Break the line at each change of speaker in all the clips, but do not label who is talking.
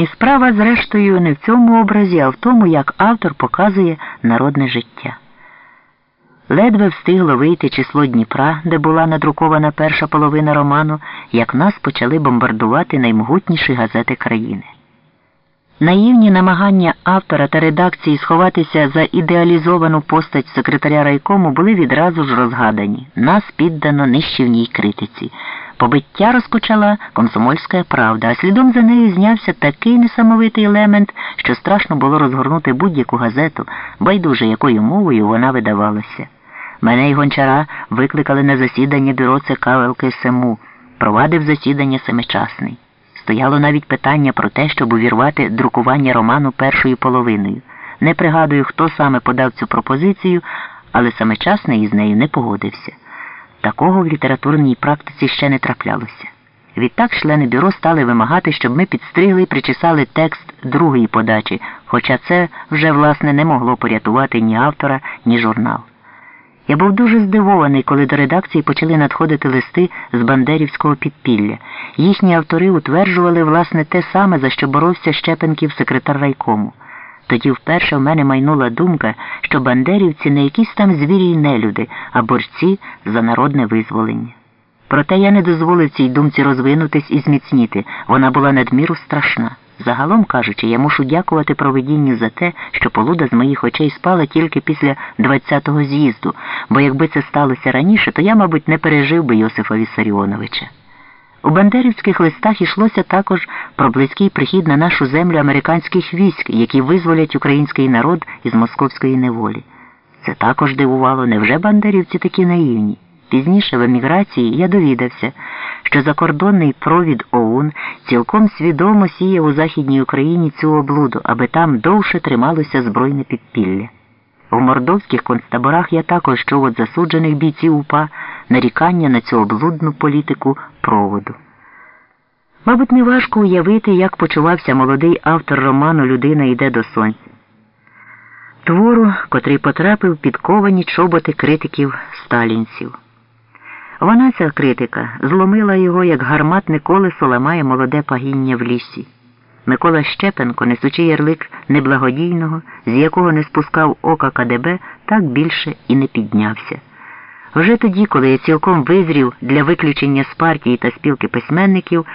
І справа, зрештою, не в цьому образі, а в тому, як автор показує народне життя. Ледве встигло вийти число Дніпра, де була надрукована перша половина роману, як нас почали бомбардувати наймогутніші газети країни. Наївні намагання автора та редакції сховатися за ідеалізовану постать секретаря райкому були відразу ж розгадані. Нас піддано нищівній критиці. Побиття розпочала комсомольська правда, а слідом за нею знявся такий несамовитий елемент, що страшно було розгорнути будь-яку газету, байдуже якою мовою вона видавалася. Мене й гончара викликали на засідання бюро ЦК ЛКСМУ, провадив засідання семичасний. Стояло навіть питання про те, щоб увірвати друкування роману першою половиною. Не пригадую, хто саме подав цю пропозицію, але семичасний із нею не погодився. Такого в літературній практиці ще не траплялося. Відтак члени бюро стали вимагати, щоб ми підстригли і причесали текст другої подачі, хоча це вже, власне, не могло порятувати ні автора, ні журнал. Я був дуже здивований, коли до редакції почали надходити листи з Бандерівського підпілля. Їхні автори утверджували, власне, те саме, за що боровся Щепенків секретар райкому. Тоді вперше в мене майнула думка, що бандерівці не якісь там звірі й нелюди, а борці за народне визволення. Проте я не дозволив цій думці розвинутись і зміцніти. Вона була надміру страшна. Загалом кажучи, я мушу дякувати проведінню за те, що полуда з моїх очей спала тільки після 20-го з'їзду, бо якби це сталося раніше, то я, мабуть, не пережив би Йосифа Віссаріоновича. У бандерівських листах йшлося також про близький прихід на нашу землю американських військ, які визволять український народ із московської неволі. Це також дивувало, невже бандерівці такі наївні? Пізніше в еміграції я довідався, що закордонний провід ОУН цілком свідомо сіяв у Західній Україні цю облуду, аби там довше трималося збройне підпілля. В мордовських концтаборах я також чув від засуджених бійців УПА нарікання на цю облудну політику проводу. Мабуть, неважко уявити, як почувався молодий автор роману Людина йде до сонця. Твору, котрий потрапив під ковані чоботи критиків сталінців. Вона, ця критика, зломила його, як гарматне колесо ламає молоде пагіння в лісі. Микола Щепенко, несучи ярлик неблагодійного, з якого не спускав ока КДБ, так більше і не піднявся. Вже тоді, коли я цілком визрів для виключення з партії та спілки письменників,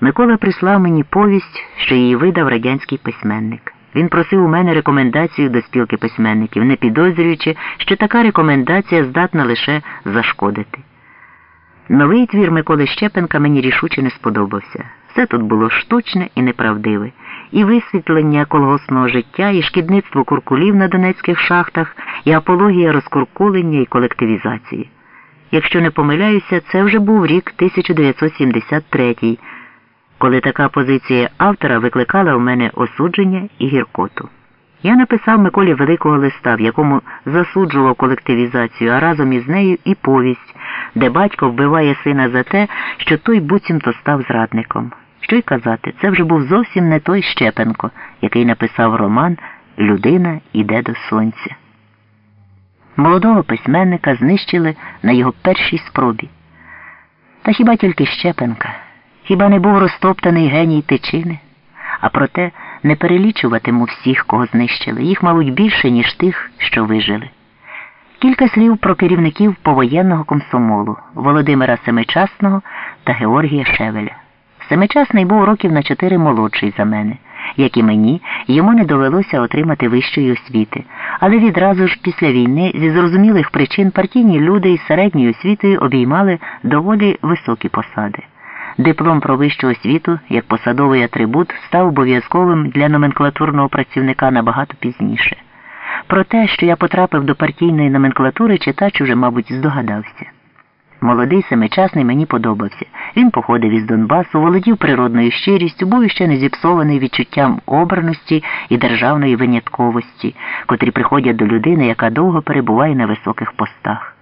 Микола прислав мені повість, що її видав радянський письменник. Він просив у мене рекомендацію до спілки письменників, не підозрюючи, що така рекомендація здатна лише зашкодити. Новий твір Миколи Щепенка мені рішуче не сподобався. Все тут було штучне і неправдиве, і висвітлення колгоспного життя, і шкідництво куркулів на донецьких шахтах, і апологія розкуркулення і колективізації. Якщо не помиляюся, це вже був рік 1973, коли така позиція автора викликала у мене осудження і гіркоту. Я написав Миколі великого листа, в якому засуджував колективізацію, а разом із нею і повість, де батько вбиває сина за те, що той буцімто став зрадником. Що й казати, це вже був зовсім не той Щепенко, який написав роман Людина іде до сонця. Молодого письменника знищили на його першій спробі. Та хіба тільки Щепенка? Хіба не був розтоптаний геній тичини? А проте не перелічуватиму всіх, кого знищили. Їх, мабуть, більше, ніж тих, що вижили. Кілька слів про керівників повоєнного комсомолу Володимира Семичасного та Георгія Шевеля. Семичасний був років на чотири молодший за мене. Як і мені, йому не довелося отримати вищої освіти, але відразу ж після війни зі зрозумілих причин партійні люди із середньою освітою обіймали доволі високі посади. Диплом про вищу освіту як посадовий атрибут став обов'язковим для номенклатурного працівника набагато пізніше. Про те, що я потрапив до партійної номенклатури, читач уже, мабуть, здогадався. Молодий семичасний мені подобався. Він походив із Донбасу, володів природною щирістю, був іще не зіпсований відчуттям обраності і державної винятковості, котрі приходять до людини, яка довго перебуває на високих постах.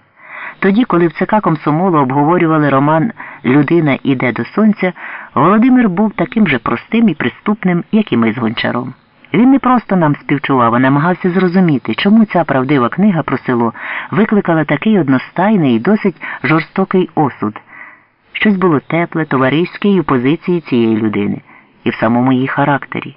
Тоді, коли в ЦК комсомолу обговорювали роман Людина іде до сонця, Володимир був таким же простим і приступним, як і ми з гончаром. Він не просто нам співчував, а намагався зрозуміти, чому ця правдива книга про село викликала такий одностайний і досить жорстокий осуд. Щось було тепле, товариське і у позиції цієї людини. і в самому її характері.